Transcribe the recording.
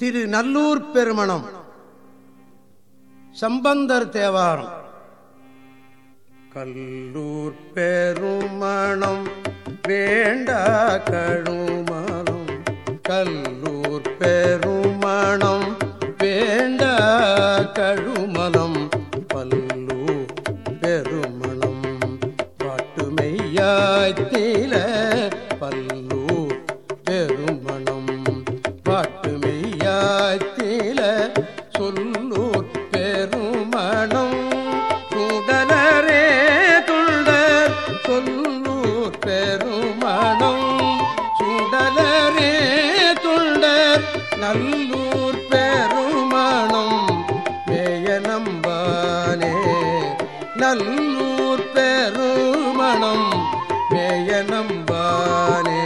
திரு நல்லூர் பெருமணம். சம்பந்தர் தேவாரம். கல்லூர் பெருமணம் வேண்ட கழுமணம். கல்லூர் பெருமணம் வேண்ட கழுமணம். பல்லூர் பெருமணம் பாட்டுமெய்யாய்த்தில பாட்டுமெய்யாய்த்தில சொல்லூர் பெருமணம். சுடலரே துண்டர் சொல்லூர் பெருமணம். சுடலரே துண்டர் நல்லூர் பெருமணம். மேய நம்பானே நல்லூர் பெருமணம். மேய நம்பானே